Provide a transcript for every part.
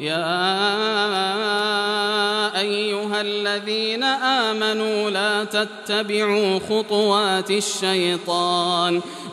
يا أيها الذين آمنوا لا تتبعوا خطوات الشيطان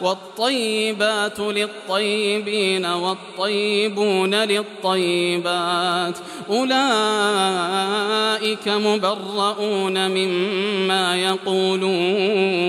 والطيبات للطيبين والطيبون للطيبات أولئك مبرؤون مما يقولون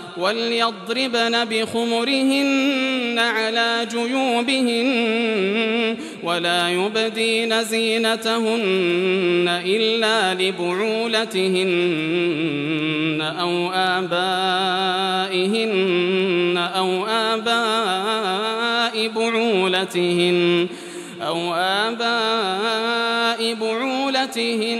وليضربن بخمرهن على جيوبهن ولا يبدين زينتهن إلا لبعولتهن أو آبائهن أو آباء بعولتهن أو آباء بعولتهن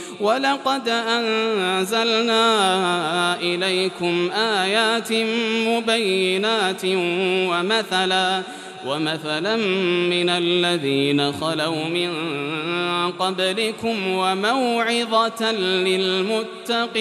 ولقد أنزلنا إليكم آيات مبينات ومثلا ومثلا من الذين خلوا من قبلكم وموعظة للمتقين.